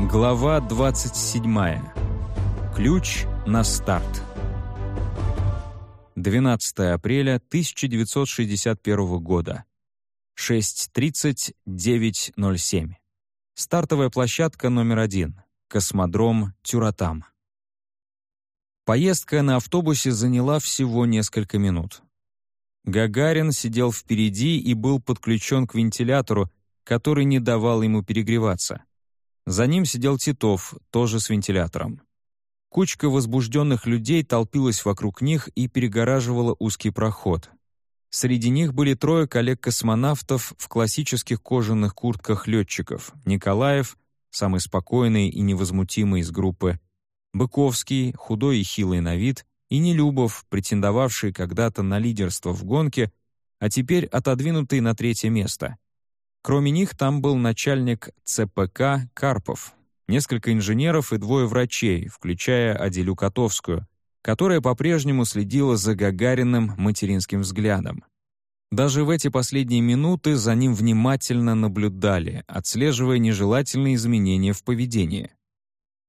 Глава 27. Ключ на старт. 12 апреля 1961 года. 6.30-9.07. Стартовая площадка номер один. Космодром Тюратам. Поездка на автобусе заняла всего несколько минут. Гагарин сидел впереди и был подключен к вентилятору, который не давал ему перегреваться. За ним сидел Титов, тоже с вентилятором. Кучка возбужденных людей толпилась вокруг них и перегораживала узкий проход. Среди них были трое коллег-космонавтов в классических кожаных куртках летчиков. Николаев, самый спокойный и невозмутимый из группы, Быковский, худой и хилый на вид, и Нелюбов, претендовавший когда-то на лидерство в гонке, а теперь отодвинутый на третье место. Кроме них там был начальник ЦПК Карпов, несколько инженеров и двое врачей, включая Аделю Котовскую, которая по-прежнему следила за Гагариным материнским взглядом. Даже в эти последние минуты за ним внимательно наблюдали, отслеживая нежелательные изменения в поведении.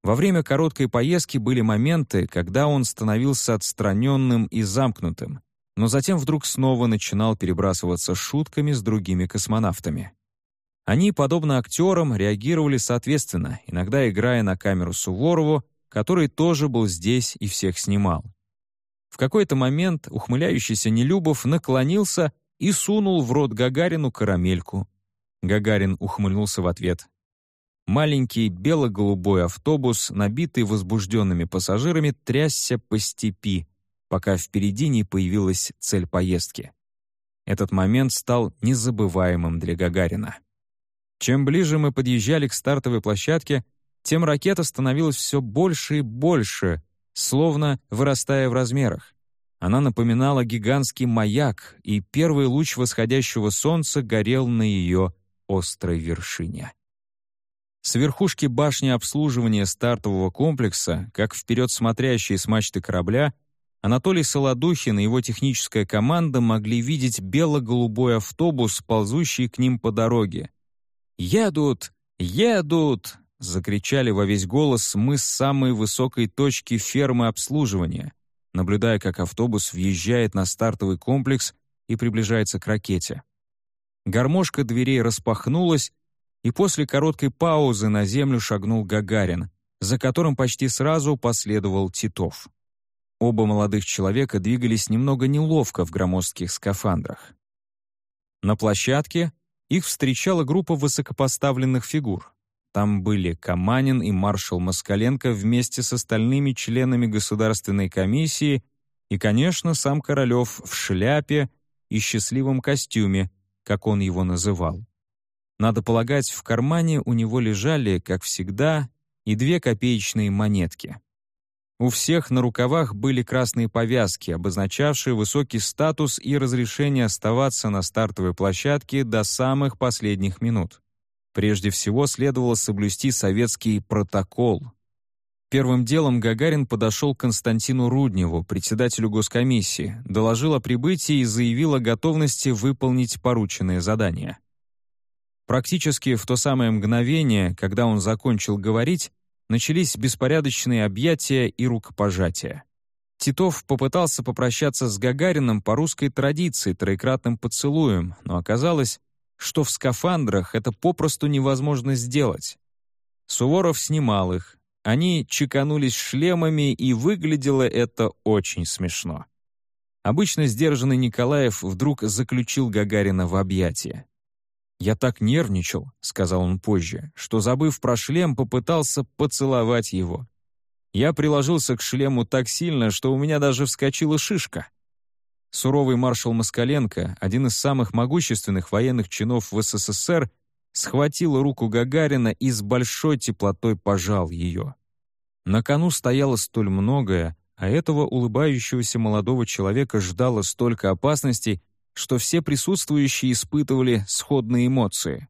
Во время короткой поездки были моменты, когда он становился отстраненным и замкнутым, но затем вдруг снова начинал перебрасываться шутками с другими космонавтами. Они, подобно актерам, реагировали соответственно, иногда играя на камеру Суворову, который тоже был здесь и всех снимал. В какой-то момент ухмыляющийся Нелюбов наклонился и сунул в рот Гагарину карамельку. Гагарин ухмыльнулся в ответ. Маленький бело-голубой автобус, набитый возбужденными пассажирами, трясся по степи, пока впереди не появилась цель поездки. Этот момент стал незабываемым для Гагарина. Чем ближе мы подъезжали к стартовой площадке, тем ракета становилась все больше и больше, словно вырастая в размерах. Она напоминала гигантский маяк, и первый луч восходящего солнца горел на ее острой вершине. С верхушки башни обслуживания стартового комплекса, как вперед смотрящие с мачты корабля, Анатолий Солодухин и его техническая команда могли видеть бело-голубой автобус, ползущий к ним по дороге. «Едут! Едут!» — закричали во весь голос мы с самой высокой точки фермы обслуживания, наблюдая, как автобус въезжает на стартовый комплекс и приближается к ракете. Гармошка дверей распахнулась, и после короткой паузы на землю шагнул Гагарин, за которым почти сразу последовал Титов. Оба молодых человека двигались немного неловко в громоздких скафандрах. На площадке их встречала группа высокопоставленных фигур. Там были Каманин и маршал Москаленко вместе с остальными членами Государственной комиссии и, конечно, сам Королев в шляпе и счастливом костюме, как он его называл. Надо полагать, в кармане у него лежали, как всегда, и две копеечные монетки. У всех на рукавах были красные повязки, обозначавшие высокий статус и разрешение оставаться на стартовой площадке до самых последних минут. Прежде всего следовало соблюсти советский протокол. Первым делом Гагарин подошел к Константину Рудневу, председателю госкомиссии, доложил о прибытии и заявил о готовности выполнить порученное задание. Практически в то самое мгновение, когда он закончил говорить, начались беспорядочные объятия и рукопожатия. Титов попытался попрощаться с Гагарином по русской традиции троекратным поцелуем, но оказалось, что в скафандрах это попросту невозможно сделать. Суворов снимал их, они чеканулись шлемами, и выглядело это очень смешно. Обычно сдержанный Николаев вдруг заключил Гагарина в объятия. «Я так нервничал», — сказал он позже, что, забыв про шлем, попытался поцеловать его. Я приложился к шлему так сильно, что у меня даже вскочила шишка. Суровый маршал Москаленко, один из самых могущественных военных чинов в СССР, схватил руку Гагарина и с большой теплотой пожал ее. На кону стояло столь многое, а этого улыбающегося молодого человека ждало столько опасностей, что все присутствующие испытывали сходные эмоции.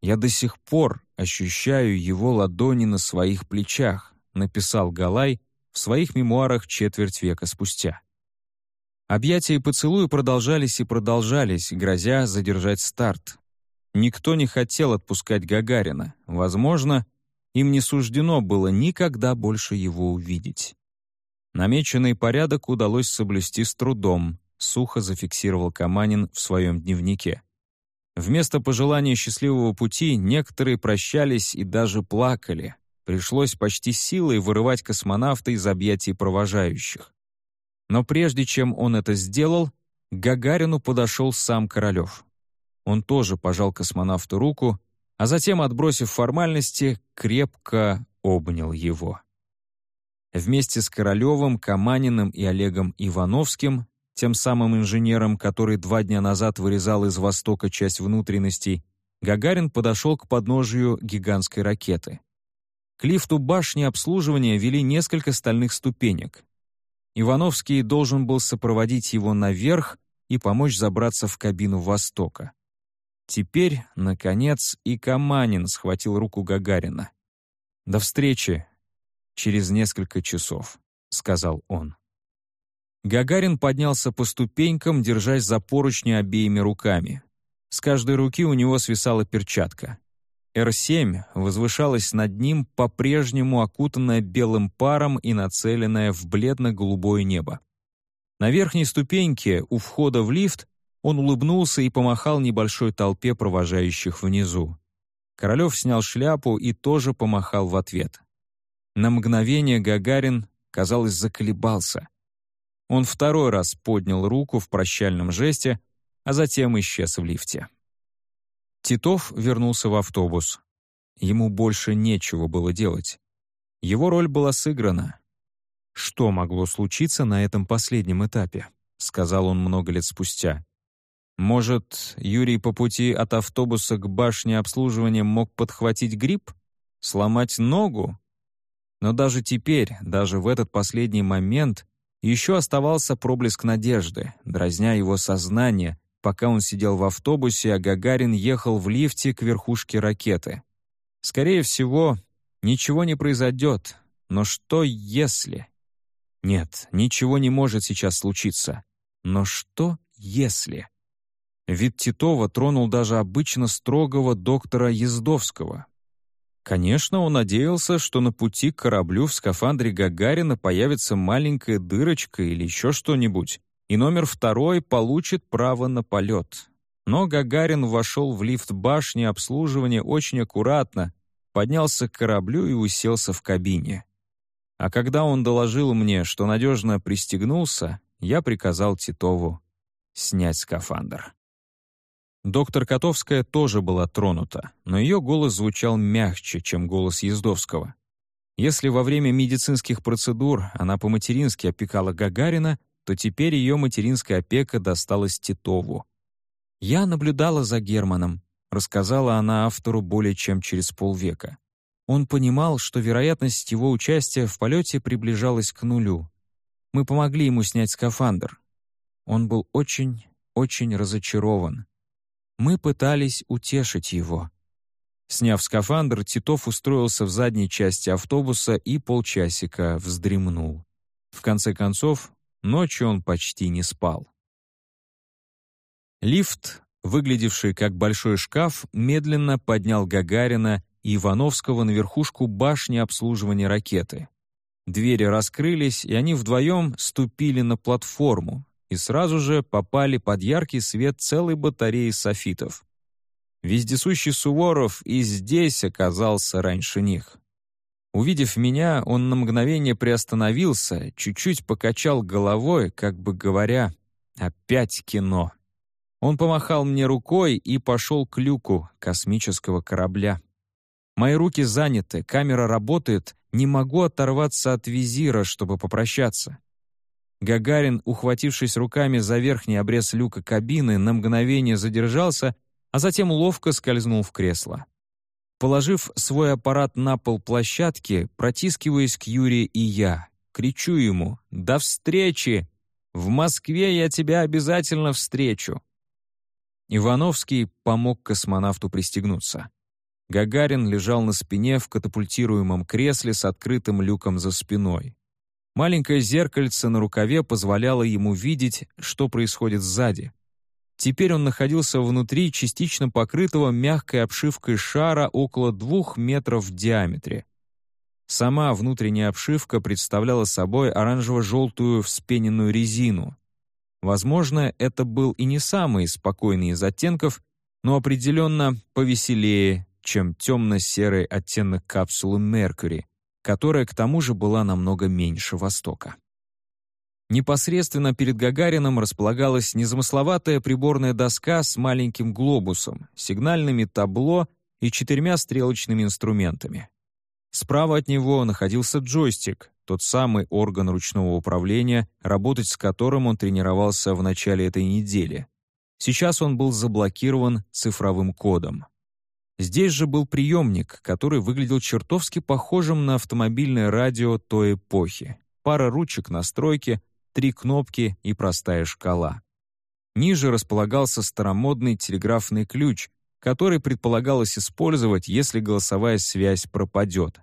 «Я до сих пор ощущаю его ладони на своих плечах», написал Галай в своих мемуарах четверть века спустя. Объятия и поцелуи продолжались и продолжались, грозя задержать старт. Никто не хотел отпускать Гагарина. Возможно, Им не суждено было никогда больше его увидеть. Намеченный порядок удалось соблюсти с трудом, сухо зафиксировал Каманин в своем дневнике. Вместо пожелания счастливого пути некоторые прощались и даже плакали. Пришлось почти силой вырывать космонавта из объятий провожающих. Но прежде чем он это сделал, к Гагарину подошел сам Королев. Он тоже пожал космонавту руку, а затем, отбросив формальности, крепко обнял его. Вместе с Королевым, Каманиным и Олегом Ивановским, тем самым инженером, который два дня назад вырезал из Востока часть внутренностей, Гагарин подошел к подножию гигантской ракеты. К лифту башни обслуживания вели несколько стальных ступенек. Ивановский должен был сопроводить его наверх и помочь забраться в кабину Востока. Теперь, наконец, и Каманин схватил руку Гагарина. «До встречи через несколько часов», — сказал он. Гагарин поднялся по ступенькам, держась за поручни обеими руками. С каждой руки у него свисала перчатка. Р-7 возвышалась над ним, по-прежнему окутанная белым паром и нацеленная в бледно-голубое небо. На верхней ступеньке, у входа в лифт, он улыбнулся и помахал небольшой толпе провожающих внизу. Королев снял шляпу и тоже помахал в ответ. На мгновение Гагарин, казалось, заколебался. Он второй раз поднял руку в прощальном жесте, а затем исчез в лифте. Титов вернулся в автобус. Ему больше нечего было делать. Его роль была сыграна. «Что могло случиться на этом последнем этапе?» — сказал он много лет спустя. Может, Юрий по пути от автобуса к башне обслуживания мог подхватить грипп? Сломать ногу? Но даже теперь, даже в этот последний момент, еще оставался проблеск надежды, дразня его сознание, пока он сидел в автобусе, а Гагарин ехал в лифте к верхушке ракеты. Скорее всего, ничего не произойдет, но что если? Нет, ничего не может сейчас случиться. Но что если? Вид Титова тронул даже обычно строгого доктора Ездовского. Конечно, он надеялся, что на пути к кораблю в скафандре Гагарина появится маленькая дырочка или еще что-нибудь, и номер второй получит право на полет. Но Гагарин вошел в лифт башни обслуживания очень аккуратно, поднялся к кораблю и уселся в кабине. А когда он доложил мне, что надежно пристегнулся, я приказал Титову снять скафандр. Доктор Котовская тоже была тронута, но ее голос звучал мягче, чем голос Ездовского. Если во время медицинских процедур она по-матерински опекала Гагарина, то теперь ее материнская опека досталась Титову. «Я наблюдала за Германом», — рассказала она автору более чем через полвека. Он понимал, что вероятность его участия в полете приближалась к нулю. Мы помогли ему снять скафандр. Он был очень, очень разочарован. Мы пытались утешить его. Сняв скафандр, Титов устроился в задней части автобуса и полчасика вздремнул. В конце концов, ночью он почти не спал. Лифт, выглядевший как большой шкаф, медленно поднял Гагарина и Ивановского на верхушку башни обслуживания ракеты. Двери раскрылись, и они вдвоем ступили на платформу, и сразу же попали под яркий свет целой батареи софитов. Вездесущий Суворов и здесь оказался раньше них. Увидев меня, он на мгновение приостановился, чуть-чуть покачал головой, как бы говоря, «Опять кино». Он помахал мне рукой и пошел к люку космического корабля. Мои руки заняты, камера работает, не могу оторваться от визира, чтобы попрощаться. Гагарин, ухватившись руками за верхний обрез люка кабины, на мгновение задержался, а затем ловко скользнул в кресло. Положив свой аппарат на пол площадки, протискиваясь к Юре и я, кричу ему «До встречи! В Москве я тебя обязательно встречу!» Ивановский помог космонавту пристегнуться. Гагарин лежал на спине в катапультируемом кресле с открытым люком за спиной. Маленькое зеркальце на рукаве позволяло ему видеть, что происходит сзади. Теперь он находился внутри частично покрытого мягкой обшивкой шара около двух метров в диаметре. Сама внутренняя обшивка представляла собой оранжево-желтую вспененную резину. Возможно, это был и не самый спокойный из оттенков, но определенно повеселее, чем темно-серый оттенок капсулы Меркьюри, которая к тому же была намного меньше Востока. Непосредственно перед Гагарином располагалась незамысловатая приборная доска с маленьким глобусом, сигнальными табло и четырьмя стрелочными инструментами. Справа от него находился джойстик, тот самый орган ручного управления, работать с которым он тренировался в начале этой недели. Сейчас он был заблокирован цифровым кодом. Здесь же был приемник, который выглядел чертовски похожим на автомобильное радио той эпохи. Пара ручек настройки, три кнопки и простая шкала. Ниже располагался старомодный телеграфный ключ, который предполагалось использовать, если голосовая связь пропадет.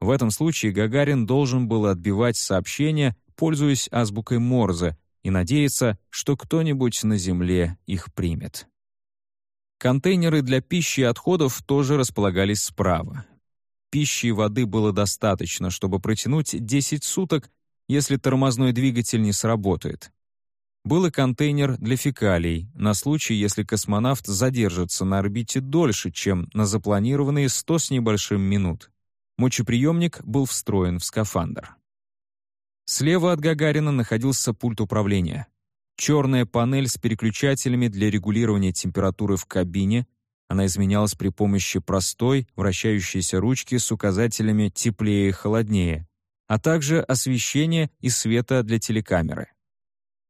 В этом случае Гагарин должен был отбивать сообщения, пользуясь азбукой Морзе, и надеяться, что кто-нибудь на Земле их примет. Контейнеры для пищи и отходов тоже располагались справа. Пищи и воды было достаточно, чтобы протянуть 10 суток если тормозной двигатель не сработает. Был и контейнер для фекалий, на случай, если космонавт задержится на орбите дольше, чем на запланированные 100 с небольшим минут. Мочеприемник был встроен в скафандр. Слева от Гагарина находился пульт управления. Черная панель с переключателями для регулирования температуры в кабине. Она изменялась при помощи простой, вращающейся ручки с указателями «теплее» и «холоднее», а также освещение и света для телекамеры.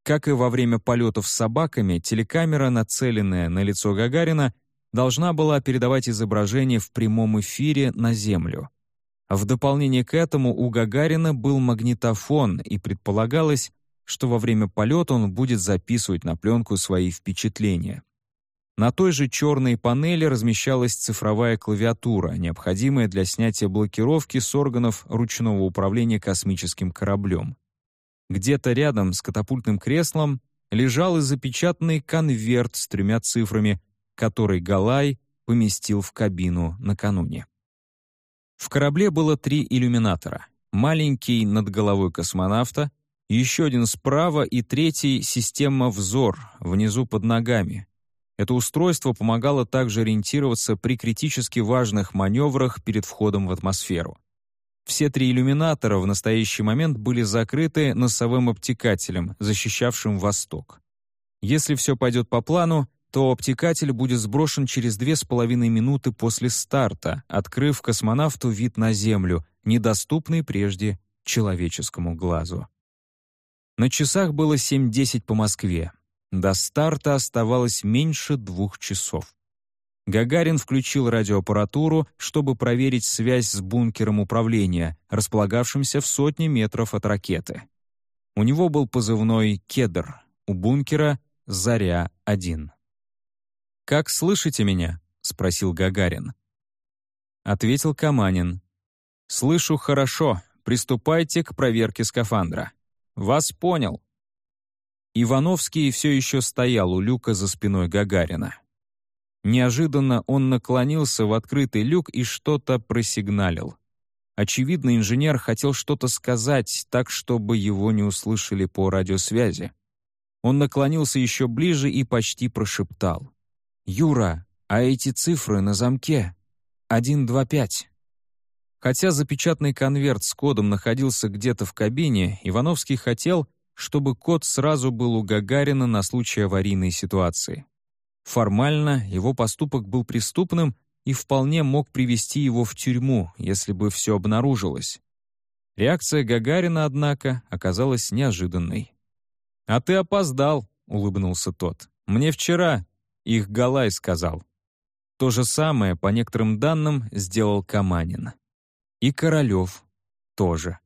Как и во время полетов с собаками, телекамера, нацеленная на лицо Гагарина, должна была передавать изображение в прямом эфире на Землю. В дополнение к этому у Гагарина был магнитофон, и предполагалось, что во время полета он будет записывать на пленку свои впечатления. На той же черной панели размещалась цифровая клавиатура, необходимая для снятия блокировки с органов ручного управления космическим кораблем. Где-то рядом с катапультным креслом лежал и запечатанный конверт с тремя цифрами, который Галай поместил в кабину накануне. В корабле было три иллюминатора. Маленький над головой космонавта, еще один справа и третий — система «Взор» внизу под ногами, это устройство помогало также ориентироваться при критически важных маневрах перед входом в атмосферу. Все три иллюминатора в настоящий момент были закрыты носовым обтекателем, защищавшим восток. Если все пойдет по плану, то обтекатель будет сброшен через две с половиной минуты после старта, открыв космонавту вид на Землю, недоступный прежде человеческому глазу. На часах было 7.10 по Москве. До старта оставалось меньше двух часов. Гагарин включил радиоаппаратуру, чтобы проверить связь с бункером управления, располагавшимся в сотне метров от ракеты. У него был позывной «Кедр», у бункера «Заря-1». «Как слышите меня?» — спросил Гагарин. Ответил Каманин. «Слышу хорошо. Приступайте к проверке скафандра. Вас понял». Ивановский все еще стоял у люка за спиной Гагарина. Неожиданно он наклонился в открытый люк и что-то просигналил. Очевидно, инженер хотел что-то сказать так, чтобы его не услышали по радиосвязи. Он наклонился еще ближе и почти прошептал. «Юра, а эти цифры на замке? 125». Хотя запечатанный конверт с кодом находился где-то в кабине, Ивановский хотел, чтобы код сразу был у Гагарина на случай аварийной ситуации. Формально его поступок был преступным и вполне мог привести его в тюрьму, если бы все обнаружилось. Реакция Гагарина, однако, оказалась неожиданной. «А ты опоздал», — улыбнулся тот. «Мне вчера их Галай сказал». То же самое, по некоторым данным, сделал Каманин. И Королев тоже.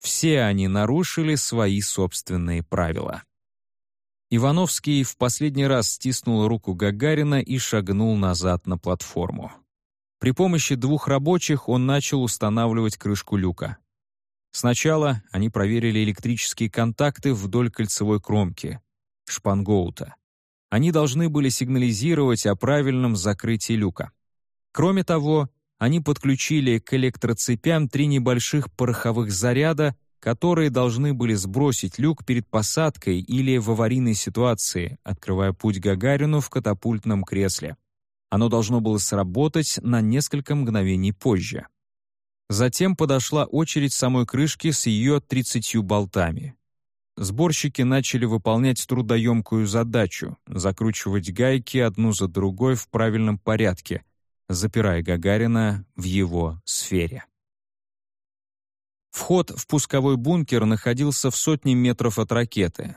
Все они нарушили свои собственные правила. Ивановский в последний раз стиснул руку Гагарина и шагнул назад на платформу. При помощи двух рабочих он начал устанавливать крышку люка. Сначала они проверили электрические контакты вдоль кольцевой кромки, шпангоута. Они должны были сигнализировать о правильном закрытии люка. Кроме того, они подключили к электроцепям три небольших пороховых заряда, которые должны были сбросить люк перед посадкой или в аварийной ситуации, открывая путь Гагарину в катапультном кресле. Оно должно было сработать на несколько мгновений позже. Затем подошла очередь самой крышки с ее 30 болтами. Сборщики начали выполнять трудоемкую задачу — закручивать гайки одну за другой в правильном порядке, запирая Гагарина в его сфере. Вход в пусковой бункер находился в сотне метров от ракеты.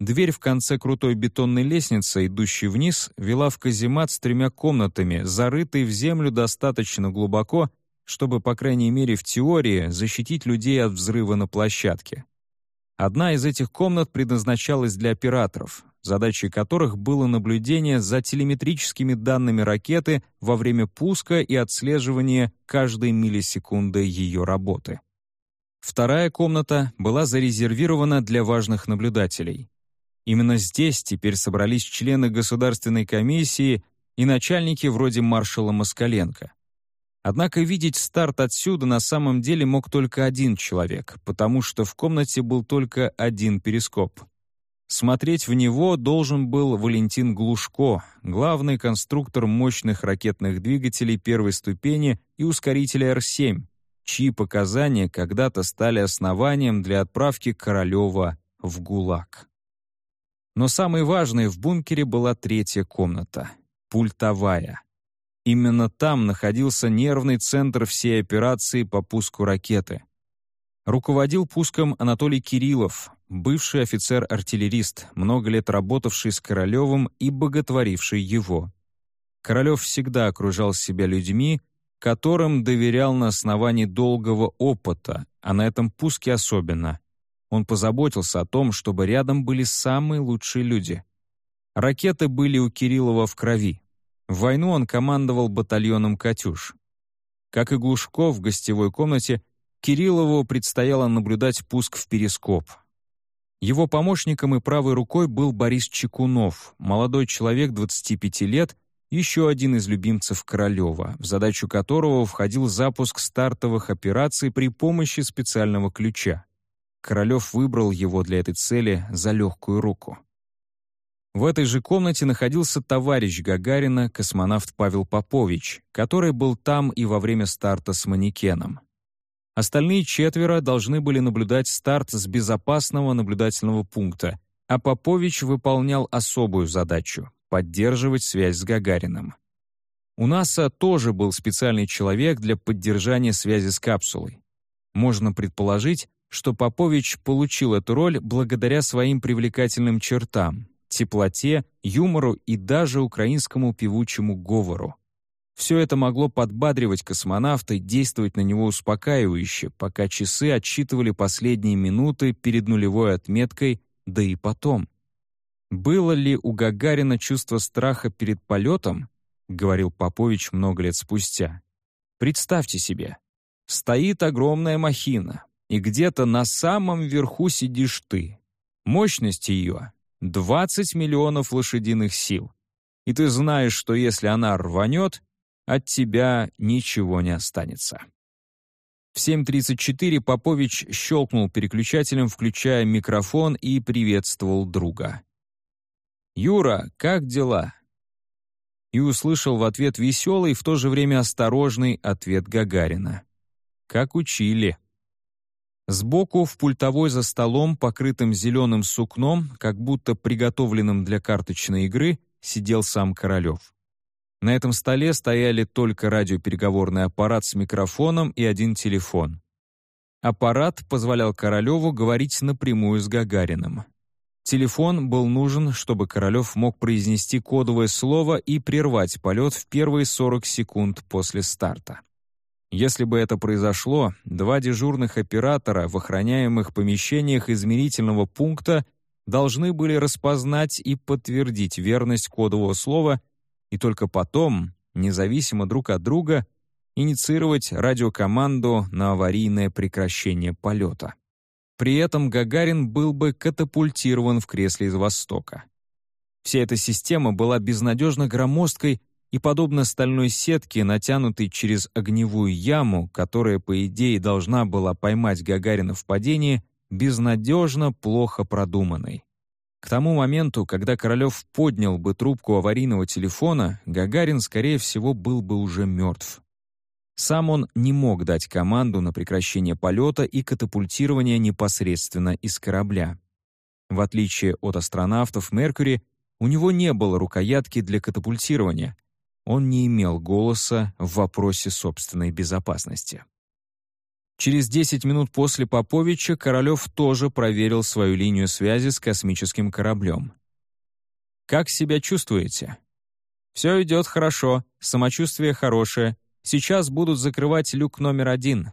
Дверь в конце крутой бетонной лестницы, идущей вниз, вела в каземат с тремя комнатами, зарытой в землю достаточно глубоко, чтобы, по крайней мере в теории, защитить людей от взрыва на площадке. Одна из этих комнат предназначалась для операторов, задачей которых было наблюдение за телеметрическими данными ракеты во время пуска и отслеживание каждой миллисекунды ее работы. Вторая комната была зарезервирована для важных наблюдателей. Именно здесь теперь собрались члены Государственной комиссии и начальники вроде маршала Москаленко. Однако видеть старт отсюда на самом деле мог только один человек, потому что в комнате был только один перископ. Смотреть в него должен был Валентин Глушко, главный конструктор мощных ракетных двигателей первой ступени и ускорителя Р-7, чьи показания когда-то стали основанием для отправки Королева в ГУЛАГ. Но самой важной в бункере была третья комната — пультовая. Именно там находился нервный центр всей операции по пуску ракеты. Руководил пуском Анатолий Кириллов, бывший офицер-артиллерист, много лет работавший с Королевым и боготворивший его. Королев всегда окружал себя людьми, которым доверял на основании долгого опыта, а на этом пуске особенно. Он позаботился о том, чтобы рядом были самые лучшие люди. Ракеты были у Кириллова в крови. В войну он командовал батальоном «Катюш». Как и Глушков в гостевой комнате, Кириллову предстояло наблюдать пуск в перископ. Его помощником и правой рукой был Борис Чекунов, молодой человек 25 лет, еще один из любимцев Королева, в задачу которого входил запуск стартовых операций при помощи специального ключа. Королев выбрал его для этой цели за легкую руку. В этой же комнате находился товарищ Гагарина, космонавт Павел Попович, который был там и во время старта с манекеном. Остальные четверо должны были наблюдать старт с безопасного наблюдательного пункта, а Попович выполнял особую задачу поддерживать связь с Гагарином. У НАСА тоже был специальный человек для поддержания связи с капсулой. Можно предположить, что Попович получил эту роль благодаря своим привлекательным чертам, теплоте, юмору и даже украинскому певучему говору. Все это могло подбадривать космонавта и действовать на него успокаивающе, пока часы отсчитывали последние минуты перед нулевой отметкой, да и потом. «Было ли у Гагарина чувство страха перед полетом?» — говорил Попович много лет спустя. «Представьте себе, стоит огромная махина, и где-то на самом верху сидишь ты. Мощность ее — 20 миллионов лошадиных сил. И ты знаешь, что если она рванет, от тебя ничего не останется». В 7.34 Попович щелкнул переключателем, включая микрофон и приветствовал друга. «Юра, как дела?» И услышал в ответ веселый, в то же время осторожный ответ Гагарина. «Как учили». Сбоку, в пультовой за столом, покрытым зеленым сукном, как будто приготовленным для карточной игры, сидел сам Королев. На этом столе стояли только радиопереговорный аппарат с микрофоном и один телефон. Аппарат позволял Королеву говорить напрямую с Гагариным. Телефон был нужен, чтобы Королев мог произнести кодовое слово и прервать полет в первые 40 секунд после старта. Если бы это произошло, два дежурных оператора в охраняемых помещениях измерительного пункта должны были распознать и подтвердить верность кодового слова и только потом, независимо друг от друга, инициировать радиокоманду на аварийное прекращение полета. При этом Гагарин был бы катапультирован в кресле из Востока. Вся эта система была безнадежно громоздкой и, подобно стальной сетке, натянутой через огневую яму, которая, по идее, должна была поймать Гагарина в падении, безнадежно плохо продуманной. К тому моменту, когда Королев поднял бы трубку аварийного телефона, Гагарин, скорее всего, был бы уже мертв. Сам он не мог дать команду на прекращение полета и катапультирование непосредственно из корабля. В отличие от астронавтов Меркьюри, у него не было рукоятки для катапультирования. Он не имел голоса в вопросе собственной безопасности. Через 10 минут после Поповича Королёв тоже проверил свою линию связи с космическим кораблем. «Как себя чувствуете?» «Все идет хорошо, самочувствие хорошее. Сейчас будут закрывать люк номер один».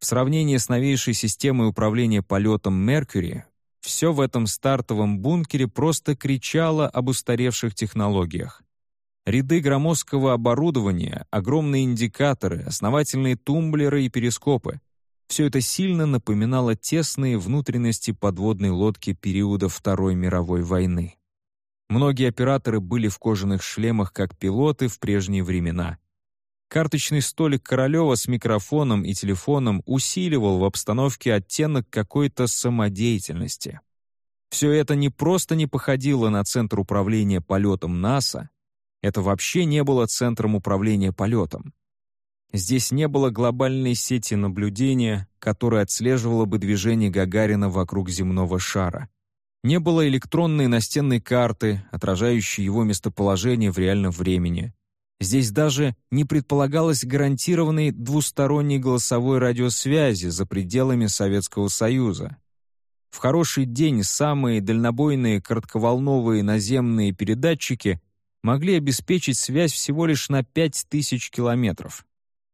В сравнении с новейшей системой управления полетом Меркьюри, все в этом стартовом бункере просто кричало об устаревших технологиях. Ряды громоздкого оборудования, огромные индикаторы, основательные тумблеры и перископы. Все это сильно напоминало тесные внутренности подводной лодки периода Второй мировой войны. Многие операторы были в кожаных шлемах, как пилоты в прежние времена. Карточный столик Королева с микрофоном и телефоном усиливал в обстановке оттенок какой-то самодеятельности. Все это не просто не походило на центр управления полетом НАСА, это вообще не было центром управления полетом. Здесь не было глобальной сети наблюдения, которая отслеживала бы движение Гагарина вокруг земного шара. Не было электронной настенной карты, отражающей его местоположение в реальном времени. Здесь даже не предполагалось гарантированной двусторонней голосовой радиосвязи за пределами Советского Союза. В хороший день самые дальнобойные коротковолновые наземные передатчики могли обеспечить связь всего лишь на 5000 километров.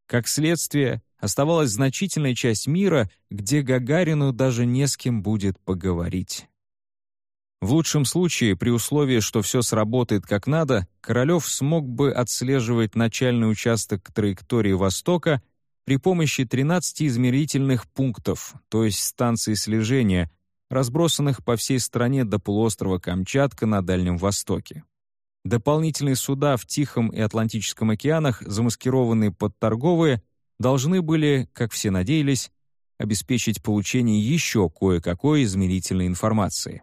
Как следствие, оставалась значительная часть мира, где Гагарину даже не с кем будет поговорить. В лучшем случае, при условии, что все сработает как надо, Королев смог бы отслеживать начальный участок траектории Востока при помощи 13 измерительных пунктов, то есть станций слежения, разбросанных по всей стране до полуострова Камчатка на Дальнем Востоке. Дополнительные суда в Тихом и Атлантическом океанах, замаскированные под торговые, должны были, как все надеялись, обеспечить получение еще кое-какой измерительной информации.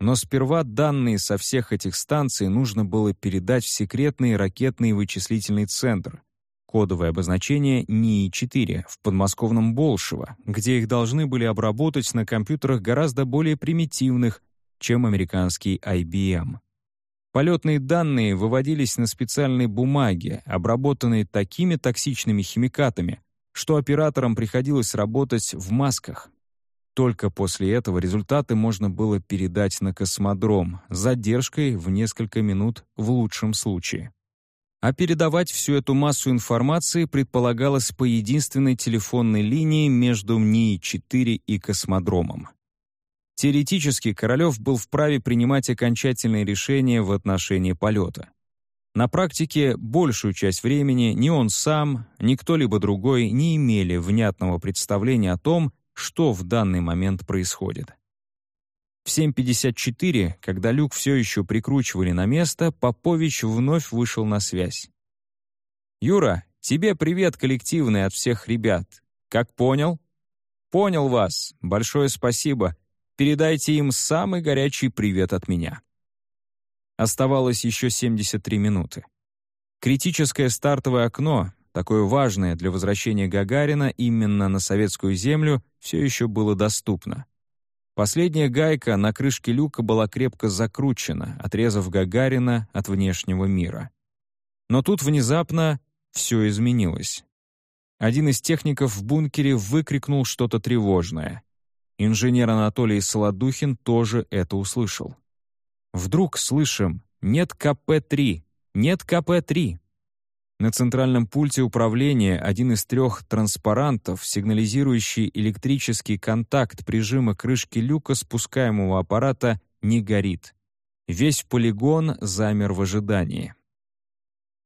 Но сперва данные со всех этих станций нужно было передать в секретный ракетный вычислительный центр, кодовое обозначение НИИ-4 в подмосковном Болшево, где их должны были обработать на компьютерах гораздо более примитивных, чем американский IBM. Полетные данные выводились на специальной бумаге, обработанной такими токсичными химикатами, что операторам приходилось работать в масках. Только после этого результаты можно было передать на космодром с задержкой в несколько минут в лучшем случае. А передавать всю эту массу информации предполагалось по единственной телефонной линии между МНИИ-4 и космодромом. Теоретически Королёв был вправе принимать окончательные решения в отношении полета. На практике большую часть времени ни он сам, ни кто-либо другой не имели внятного представления о том, что в данный момент происходит. В 7.54, когда люк все еще прикручивали на место, Попович вновь вышел на связь. «Юра, тебе привет коллективный от всех ребят. Как понял?» «Понял вас. Большое спасибо. Передайте им самый горячий привет от меня. Оставалось еще 73 минуты. Критическое стартовое окно, такое важное для возвращения Гагарина именно на советскую землю, все еще было доступно. Последняя гайка на крышке люка была крепко закручена, отрезав Гагарина от внешнего мира. Но тут внезапно все изменилось. Один из техников в бункере выкрикнул что-то тревожное. Инженер Анатолий Солодухин тоже это услышал. Вдруг слышим «Нет КП-3! Нет КП-3!» На центральном пульте управления один из трех транспарантов, сигнализирующий электрический контакт прижима крышки люка спускаемого аппарата, не горит. Весь полигон замер в ожидании.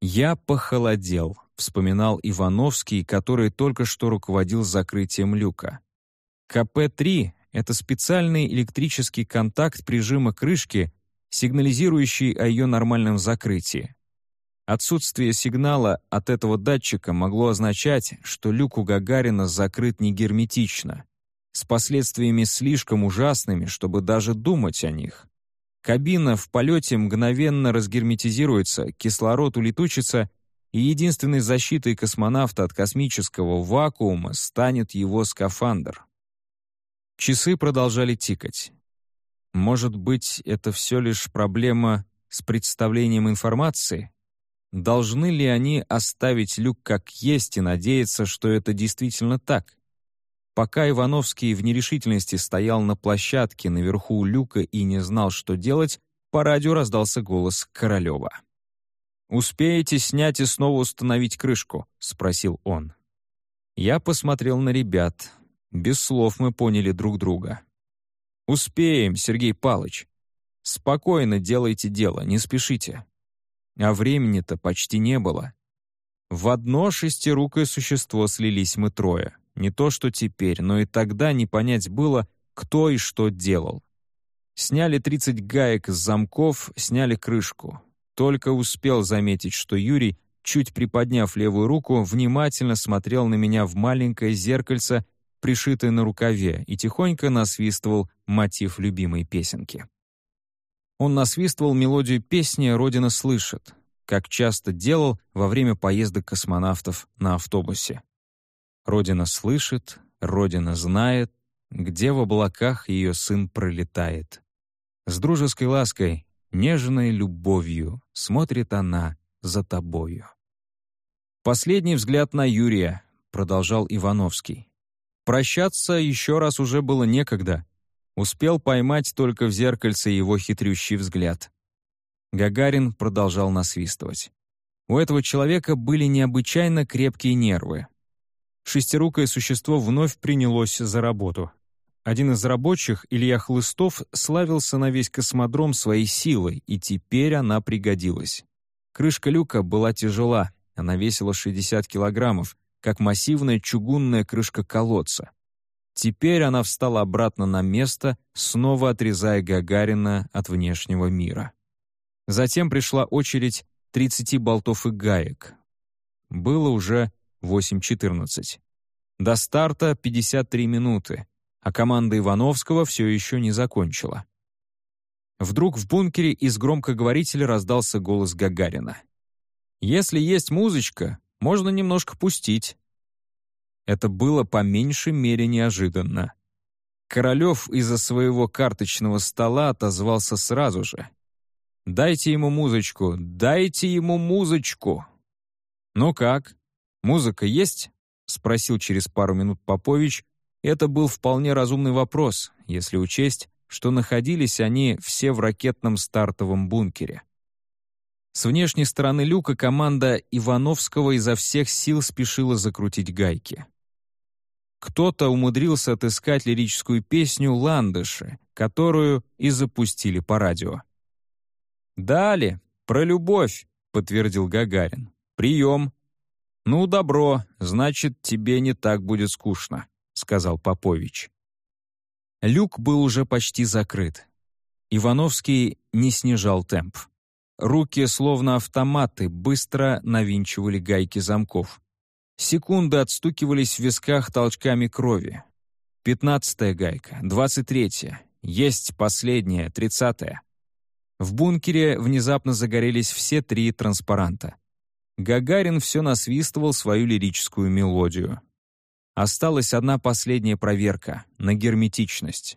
«Я похолодел», — вспоминал Ивановский, который только что руководил закрытием люка. КП-3 — это специальный электрический контакт прижима крышки, сигнализирующий о ее нормальном закрытии. Отсутствие сигнала от этого датчика могло означать, что люк у Гагарина закрыт не герметично, с последствиями слишком ужасными, чтобы даже думать о них. Кабина в полете мгновенно разгерметизируется, кислород улетучится, и единственной защитой космонавта от космического вакуума станет его скафандр. Часы продолжали тикать. Может быть, это все лишь проблема с представлением информации? Должны ли они оставить люк как есть и надеяться, что это действительно так? Пока Ивановский в нерешительности стоял на площадке наверху люка и не знал, что делать, по радио раздался голос Королева. «Успеете снять и снова установить крышку?» — спросил он. Я посмотрел на ребят. Без слов мы поняли друг друга. «Успеем, Сергей Палыч. Спокойно делайте дело, не спешите. А времени-то почти не было. В одно шестирукое существо слились мы трое. Не то что теперь, но и тогда не понять было, кто и что делал. Сняли 30 гаек с замков, сняли крышку. Только успел заметить, что Юрий, чуть приподняв левую руку, внимательно смотрел на меня в маленькое зеркальце пришитый на рукаве, и тихонько насвистывал мотив любимой песенки. Он насвистывал мелодию песни «Родина слышит», как часто делал во время поездок космонавтов на автобусе. «Родина слышит, Родина знает, где в облаках ее сын пролетает». С дружеской лаской, нежной любовью смотрит она за тобою. «Последний взгляд на Юрия», — продолжал Ивановский. Прощаться еще раз уже было некогда. Успел поймать только в зеркальце его хитрющий взгляд. Гагарин продолжал насвистывать. У этого человека были необычайно крепкие нервы. Шестирукое существо вновь принялось за работу. Один из рабочих, Илья Хлыстов, славился на весь космодром своей силой, и теперь она пригодилась. Крышка люка была тяжела, она весила 60 килограммов, как массивная чугунная крышка колодца. Теперь она встала обратно на место, снова отрезая Гагарина от внешнего мира. Затем пришла очередь 30 болтов и гаек. Было уже 8.14. До старта 53 минуты, а команда Ивановского все еще не закончила. Вдруг в бункере из громкоговорителя раздался голос Гагарина. «Если есть музычка, можно немножко пустить». Это было по меньшей мере неожиданно. Королев из-за своего карточного стола отозвался сразу же. «Дайте ему музычку, дайте ему музычку!» «Ну как, музыка есть?» — спросил через пару минут Попович. Это был вполне разумный вопрос, если учесть, что находились они все в ракетном стартовом бункере. С внешней стороны люка команда Ивановского изо всех сил спешила закрутить гайки. Кто-то умудрился отыскать лирическую песню «Ландыши», которую и запустили по радио. «Дали, про любовь», — подтвердил Гагарин. «Прием». «Ну, добро, значит, тебе не так будет скучно», — сказал Попович. Люк был уже почти закрыт. Ивановский не снижал темп. Руки, словно автоматы, быстро навинчивали гайки замков. Секунды отстукивались в висках толчками крови. Пятнадцатая гайка, двадцать третья, есть последняя, тридцатая. В бункере внезапно загорелись все три транспаранта. Гагарин все насвистывал свою лирическую мелодию. Осталась одна последняя проверка — на герметичность.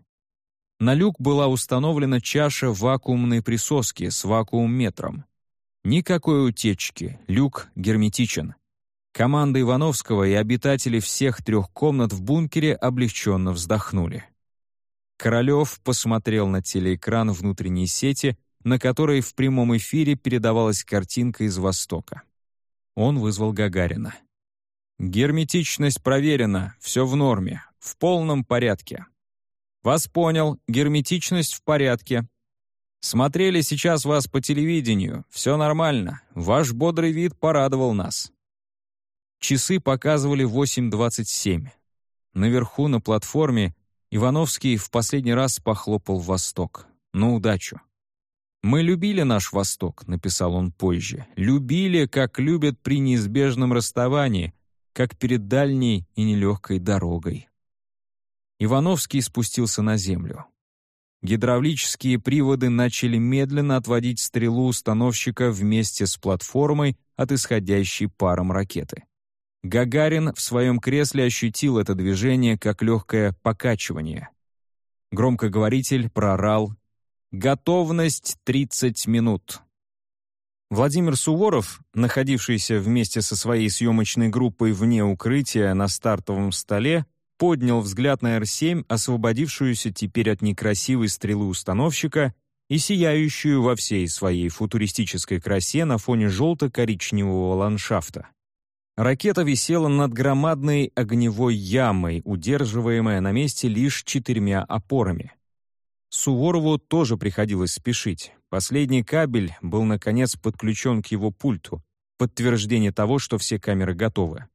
На люк была установлена чаша вакуумной присоски с вакуум-метром. Никакой утечки, люк герметичен. Команда Ивановского и обитатели всех трех комнат в бункере облегченно вздохнули. Королев посмотрел на телеэкран внутренней сети, на которой в прямом эфире передавалась картинка из Востока. Он вызвал Гагарина. «Герметичность проверена, все в норме, в полном порядке. «Вас понял, герметичность в порядке. Смотрели сейчас вас по телевидению, все нормально, ваш бодрый вид порадовал нас». Часы показывали 8.27. Наверху на платформе Ивановский в последний раз похлопал восток. На удачу. «Мы любили наш Восток», — написал он позже. «Любили, как любят при неизбежном расставании, как перед дальней и нелегкой дорогой». Ивановский спустился на землю. Гидравлические приводы начали медленно отводить стрелу установщика вместе с платформой от исходящей паром ракеты. Гагарин в своем кресле ощутил это движение как легкое покачивание. Громкоговоритель прорал «Готовность 30 минут». Владимир Суворов, находившийся вместе со своей съемочной группой вне укрытия на стартовом столе, поднял взгляд на Р-7, освободившуюся теперь от некрасивой стрелы установщика и сияющую во всей своей футуристической красе на фоне желто-коричневого ландшафта. Ракета висела над громадной огневой ямой, удерживаемая на месте лишь четырьмя опорами. Суворову тоже приходилось спешить. Последний кабель был, наконец, подключен к его пульту, подтверждение того, что все камеры готовы.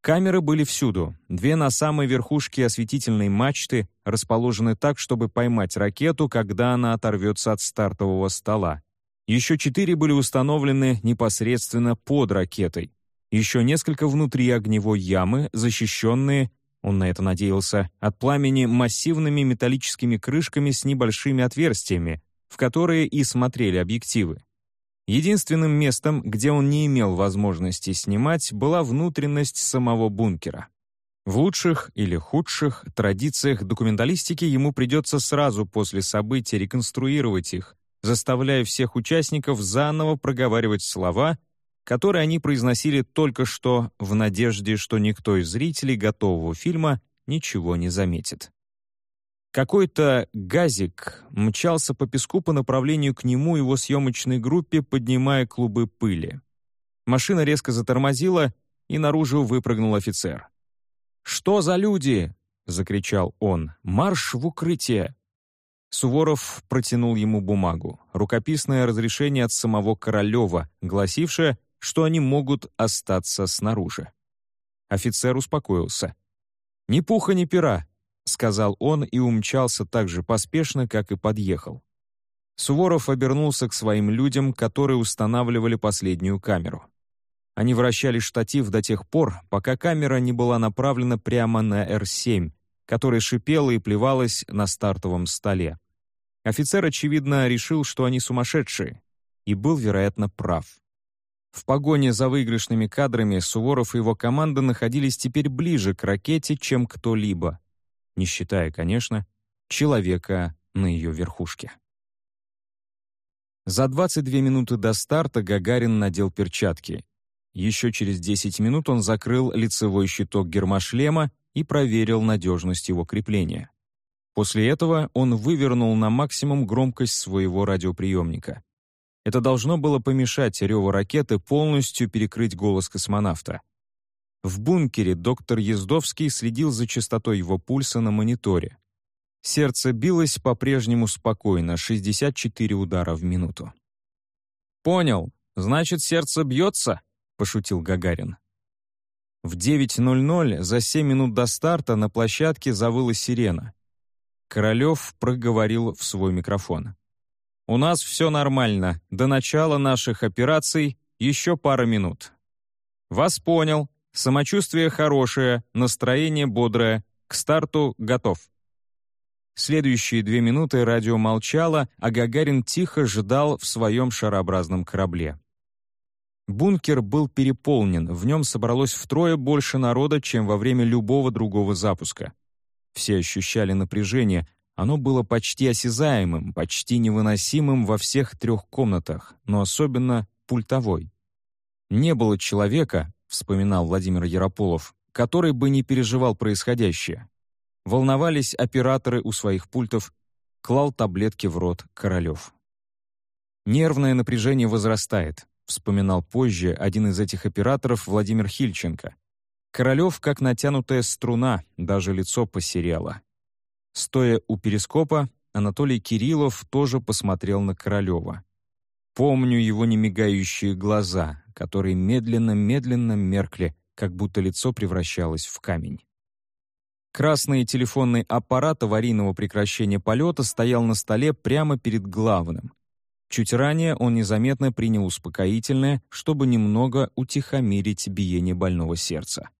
Камеры были всюду. Две на самой верхушке осветительной мачты расположены так, чтобы поймать ракету, когда она оторвется от стартового стола. Еще четыре были установлены непосредственно под ракетой. Еще несколько внутри огневой ямы, защищенные, он на это надеялся, от пламени массивными металлическими крышками с небольшими отверстиями, в которые и смотрели объективы. Единственным местом, где он не имел возможности снимать, была внутренность самого бункера. В лучших или худших традициях документалистики ему придется сразу после событий реконструировать их, заставляя всех участников заново проговаривать слова, которые они произносили только что в надежде, что никто из зрителей готового фильма ничего не заметит. Какой-то газик мчался по песку по направлению к нему его съемочной группе, поднимая клубы пыли. Машина резко затормозила, и наружу выпрыгнул офицер. «Что за люди?» — закричал он. «Марш в укрытие!» Суворов протянул ему бумагу, рукописное разрешение от самого Королева, гласившее, что они могут остаться снаружи. Офицер успокоился. «Ни пуха, ни пера», — сказал он и умчался так же поспешно, как и подъехал. Суворов обернулся к своим людям, которые устанавливали последнюю камеру. Они вращали штатив до тех пор, пока камера не была направлена прямо на Р-7, которая шипела и плевалась на стартовом столе. Офицер, очевидно, решил, что они сумасшедшие, и был, вероятно, прав. В погоне за выигрышными кадрами Суворов и его команда находились теперь ближе к ракете, чем кто-либо, не считая, конечно, человека на ее верхушке. За 22 минуты до старта Гагарин надел перчатки. Еще через 10 минут он закрыл лицевой щиток гермошлема и проверил надежность его крепления. После этого он вывернул на максимум громкость своего радиоприемника. Это должно было помешать реву ракеты полностью перекрыть голос космонавта. В бункере доктор Ездовский следил за частотой его пульса на мониторе. Сердце билось по-прежнему спокойно, 64 удара в минуту. «Понял. Значит, сердце бьется?» — пошутил Гагарин. В 9.00, за 7 минут до старта, на площадке завыла сирена. Королев проговорил в свой микрофон. У нас все нормально. До начала наших операций еще пара минут. Вас понял. Самочувствие хорошее, настроение бодрое. К старту готов. Следующие две минуты радио молчало, а Гагарин тихо ждал в своем шарообразном корабле. Бункер был переполнен, в нем собралось втрое больше народа, чем во время любого другого запуска. Все ощущали напряжение, оно было почти осязаемым, почти невыносимым во всех трех комнатах, но особенно пультовой. «Не было человека», — вспоминал Владимир Ярополов, который бы не переживал происходящее. Волновались операторы у своих пультов, клал таблетки в рот Королев. «Нервное напряжение возрастает», — вспоминал позже один из этих операторов Владимир Хильченко. Королев как натянутая струна, даже лицо посерело. Стоя у перископа, Анатолий Кириллов тоже посмотрел на Королева. Помню его немигающие глаза, которые медленно-медленно меркли, как будто лицо превращалось в камень. Красный телефонный аппарат аварийного прекращения полета стоял на столе прямо перед главным. Чуть ранее он незаметно принял успокоительное, чтобы немного утихомирить биение больного сердца.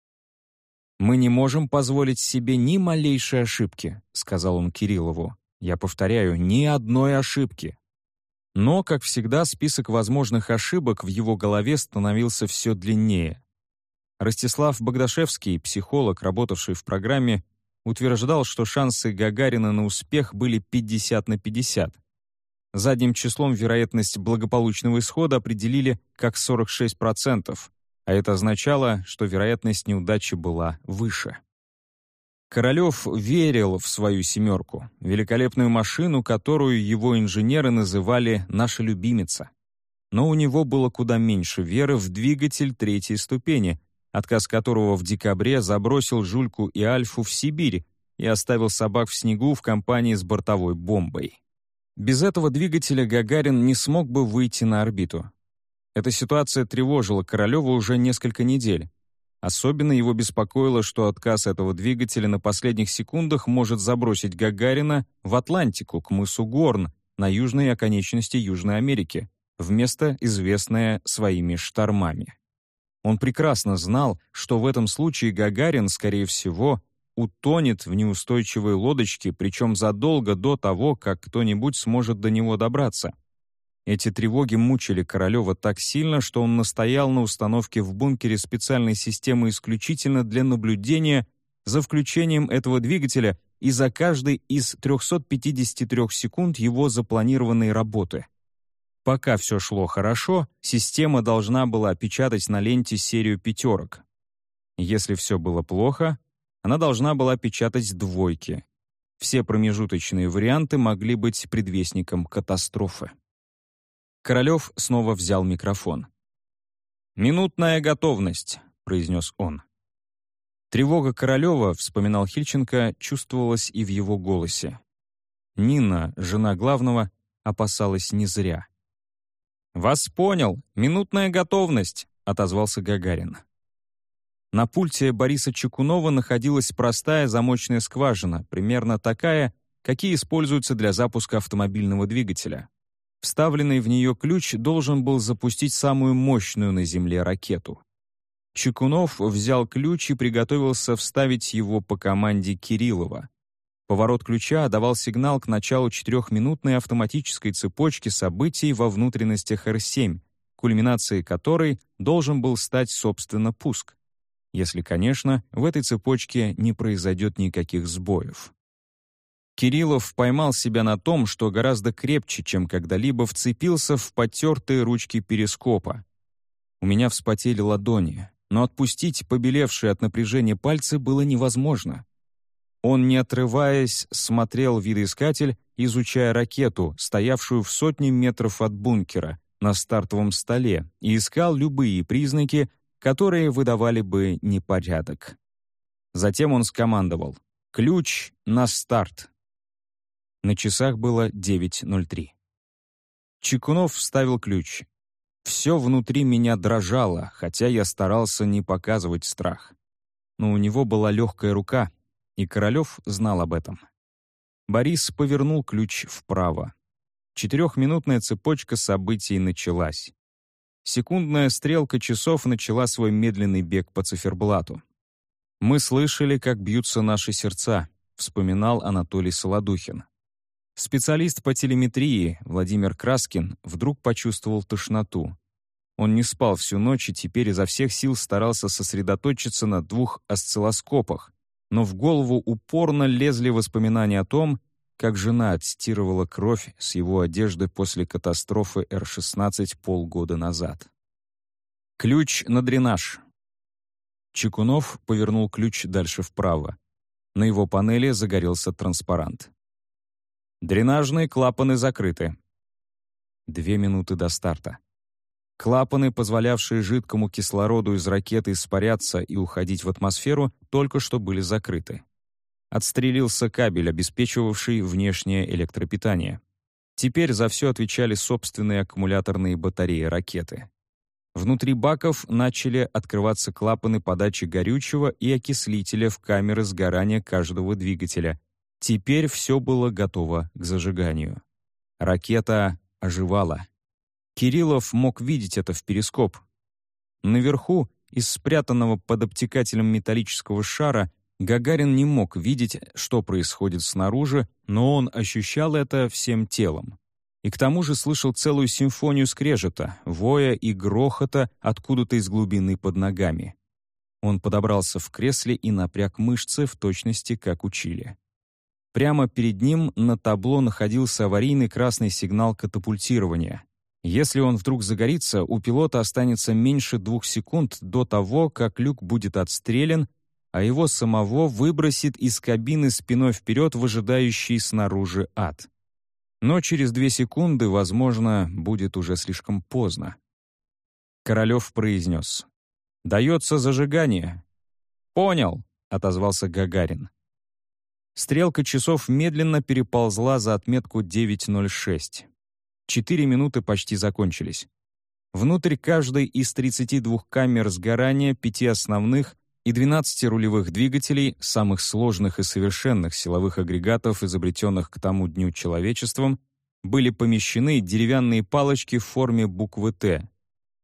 «Мы не можем позволить себе ни малейшей ошибки», — сказал он Кириллову. «Я повторяю, ни одной ошибки». Но, как всегда, список возможных ошибок в его голове становился все длиннее. Ростислав Богдашевский, психолог, работавший в программе, утверждал, что шансы Гагарина на успех были 50 на 50. Задним числом вероятность благополучного исхода определили как 46%, а это означало, что вероятность неудачи была выше. Королев верил в свою «семерку», великолепную машину, которую его инженеры называли «наша любимица». Но у него было куда меньше веры в двигатель третьей ступени, отказ которого в декабре забросил Жульку и Альфу в Сибирь и оставил собак в снегу в компании с бортовой бомбой. Без этого двигателя Гагарин не смог бы выйти на орбиту. Эта ситуация тревожила Королева уже несколько недель. Особенно его беспокоило, что отказ этого двигателя на последних секундах может забросить Гагарина в Атлантику, к мысу Горн, на южной оконечности Южной Америки, в место, известное своими штормами. Он прекрасно знал, что в этом случае Гагарин, скорее всего, утонет в неустойчивой лодочке, причем задолго до того, как кто-нибудь сможет до него добраться. Эти тревоги мучили Королева так сильно, что он настоял на установке в бункере специальной системы исключительно для наблюдения за включением этого двигателя и за каждой из 353 секунд его запланированной работы. Пока все шло хорошо, система должна была печатать на ленте серию пятерок. Если все было плохо, она должна была печатать двойки. Все промежуточные варианты могли быть предвестником катастрофы. Королев снова взял микрофон. «Минутная готовность», — произнес он. Тревога Королева, вспоминал Хильченко, чувствовалась и в его голосе. Нина, жена главного, опасалась не зря. «Вас понял. Минутная готовность», — отозвался Гагарин. На пульте Бориса Чекунова находилась простая замочная скважина, примерно такая, какие используются для запуска автомобильного двигателя. Вставленный в нее ключ должен был запустить самую мощную на Земле ракету. Чекунов взял ключ и приготовился вставить его по команде Кириллова. Поворот ключа давал сигнал к началу четырехминутной автоматической цепочки событий во внутренностях Р-7, кульминацией которой должен был стать, собственно, пуск. Если, конечно, в этой цепочке не произойдет никаких сбоев. Кириллов поймал себя на том, что гораздо крепче, чем когда-либо вцепился в потертые ручки перископа. У меня вспотели ладони, но отпустить побелевшие от напряжения пальцы было невозможно. Он, не отрываясь, смотрел видоискатель, изучая ракету, стоявшую в сотне метров от бункера, на стартовом столе, и искал любые признаки, которые выдавали бы непорядок. Затем он скомандовал «Ключ на старт». На часах было 9.03. Чекунов вставил ключ. Все внутри меня дрожало, хотя я старался не показывать страх. Но у него была легкая рука, и Королев знал об этом. Борис повернул ключ вправо. Четырехминутная цепочка событий началась. Секундная стрелка часов начала свой медленный бег по циферблату. «Мы слышали, как бьются наши сердца», — вспоминал Анатолий Солодухин. Специалист по телеметрии Владимир Краскин вдруг почувствовал тошноту. Он не спал всю ночь и теперь изо всех сил старался сосредоточиться на двух осциллоскопах, но в голову упорно лезли воспоминания о том, как жена отстирывала кровь с его одежды после катастрофы Р-16 полгода назад. Ключ на дренаж. Чекунов повернул ключ дальше вправо. На его панели загорелся транспарант. Дренажные клапаны закрыты. Две минуты до старта. Клапаны, позволявшие жидкому кислороду из ракеты испаряться и уходить в атмосферу, только что были закрыты. Отстрелился кабель, обеспечивавший внешнее электропитание. Теперь за все отвечали собственные аккумуляторные батареи ракеты. Внутри баков начали открываться клапаны подачи горючего и окислителя в камеры сгорания каждого двигателя, Теперь все было готово к зажиганию. Ракета оживала. Кириллов мог видеть это в перископ. Наверху, из спрятанного под обтекателем металлического шара, Гагарин не мог видеть, что происходит снаружи, но он ощущал это всем телом. И к тому же слышал целую симфонию скрежета, воя и грохота откуда-то из глубины под ногами. Он подобрался в кресле и напряг мышцы в точности, как учили. Прямо перед ним на табло находился аварийный красный сигнал катапультирования. Если он вдруг загорится, у пилота останется меньше двух секунд до того, как люк будет отстрелян, а его самого выбросит из кабины спиной вперед в ожидающий снаружи ад. Но через две секунды, возможно, будет уже слишком поздно. Королев произнес. «Дается зажигание». «Понял», — отозвался Гагарин. Стрелка часов медленно переползла за отметку 9.06. Четыре минуты почти закончились. Внутрь каждой из 32 камер сгорания, пяти основных и 12 рулевых двигателей, самых сложных и совершенных силовых агрегатов, изобретенных к тому дню человечеством, были помещены деревянные палочки в форме буквы «Т».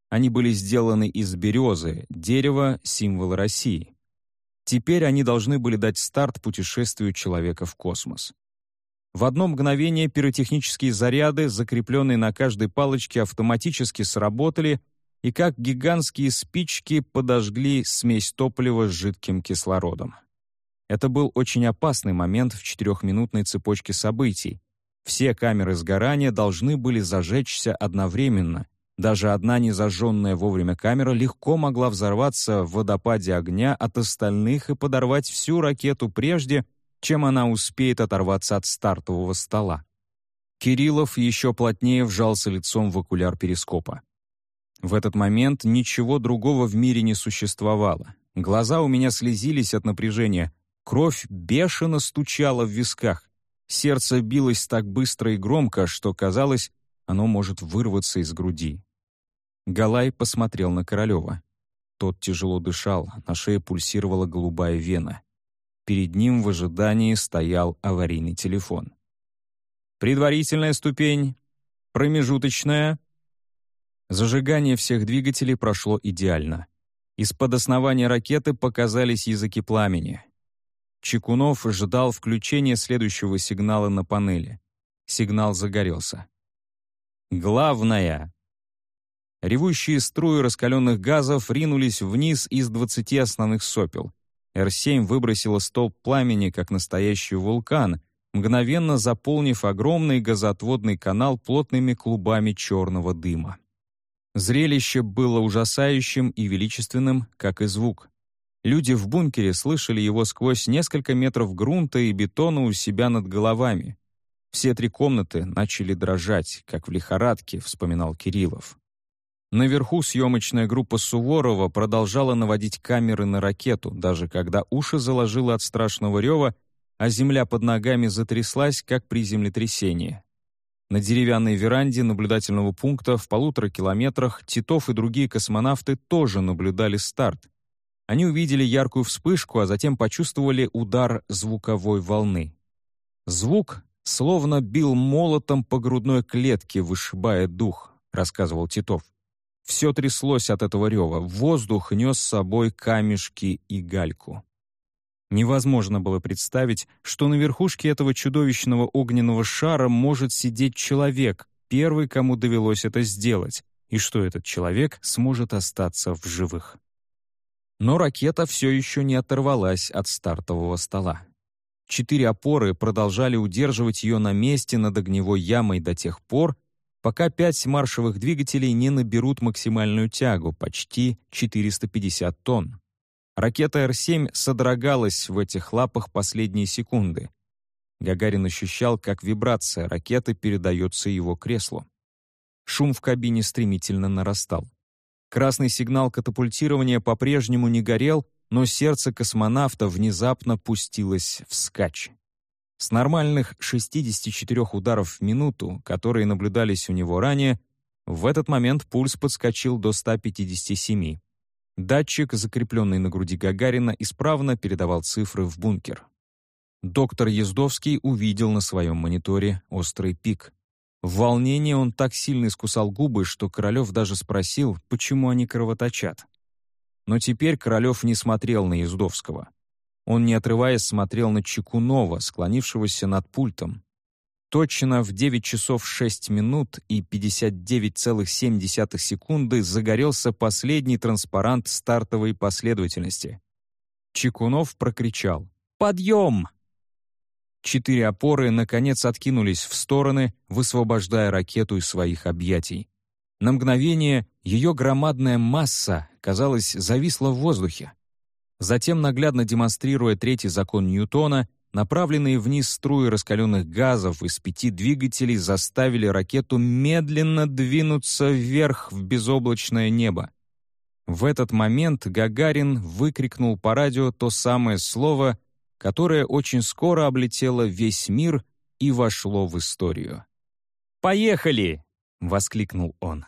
Они были сделаны из березы, дерева, символа России. Теперь они должны были дать старт путешествию человека в космос. В одно мгновение пиротехнические заряды, закрепленные на каждой палочке, автоматически сработали и как гигантские спички подожгли смесь топлива с жидким кислородом. Это был очень опасный момент в четырехминутной цепочке событий. Все камеры сгорания должны были зажечься одновременно, даже одна незажженная вовремя камера легко могла взорваться в водопаде огня от остальных и подорвать всю ракету прежде, чем она успеет оторваться от стартового стола. Кириллов еще плотнее вжался лицом в окуляр перископа. В этот момент ничего другого в мире не существовало. Глаза у меня слезились от напряжения, кровь бешено стучала в висках, сердце билось так быстро и громко, что казалось, оно может вырваться из груди. Галай посмотрел на Королева. Тот тяжело дышал, на шее пульсировала голубая вена. Перед ним в ожидании стоял аварийный телефон. «Предварительная ступень. Промежуточная». Зажигание всех двигателей прошло идеально. Из-под основания ракеты показались языки пламени. Чекунов ждал включения следующего сигнала на панели. Сигнал загорелся. «Главное!» Ревущие струи раскаленных газов ринулись вниз из 20 основных сопел. Р-7 выбросила столб пламени, как настоящий вулкан, мгновенно заполнив огромный газоотводный канал плотными клубами черного дыма. Зрелище было ужасающим и величественным, как и звук. Люди в бункере слышали его сквозь несколько метров грунта и бетона у себя над головами. Все три комнаты начали дрожать, как в лихорадке, вспоминал Кириллов. Наверху съемочная группа Суворова продолжала наводить камеры на ракету, даже когда уши заложило от страшного рева, а земля под ногами затряслась, как при землетрясении. На деревянной веранде наблюдательного пункта в полутора километрах Титов и другие космонавты тоже наблюдали старт. Они увидели яркую вспышку, а затем почувствовали удар звуковой волны. Звук словно бил молотом по грудной клетке, вышибая дух, рассказывал Титов. Все тряслось от этого рева, воздух нес с собой камешки и гальку. Невозможно было представить, что на верхушке этого чудовищного огненного шара может сидеть человек, первый, кому довелось это сделать, и что этот человек сможет остаться в живых. Но ракета все еще не оторвалась от стартового стола. Четыре опоры продолжали удерживать ее на месте над огневой ямой до тех пор, пока пять маршевых двигателей не наберут максимальную тягу, почти 450 тонн. Ракета Р-7 содрогалась в этих лапах последние секунды. Гагарин ощущал, как вибрация ракеты передается его креслу. Шум в кабине стремительно нарастал. Красный сигнал катапультирования по-прежнему не горел, но сердце космонавта внезапно пустилось вскачь. С нормальных 64 ударов в минуту, которые наблюдались у него ранее, в этот момент пульс подскочил до 157. Датчик, закрепленный на груди Гагарина, исправно передавал цифры в бункер. Доктор Ездовский увидел на своем мониторе острый пик. В волнении он так сильно искусал губы, что Королев даже спросил, почему они кровоточат. Но теперь Королев не смотрел на Ездовского. Он, не отрываясь, смотрел на Чекунова, склонившегося над пультом. Точно в 9 часов 6 минут и 59,7 секунды загорелся последний транспарант стартовой последовательности. Чекунов прокричал «Подъем!». Четыре опоры, наконец, откинулись в стороны, высвобождая ракету из своих объятий. На мгновение ее громадная масса, казалось, зависла в воздухе. Затем, наглядно демонстрируя третий закон Ньютона, направленные вниз струи раскаленных газов из пяти двигателей заставили ракету медленно двинуться вверх в безоблачное небо. В этот момент Гагарин выкрикнул по радио то самое слово, которое очень скоро облетело весь мир и вошло в историю. «Поехали!» — воскликнул он.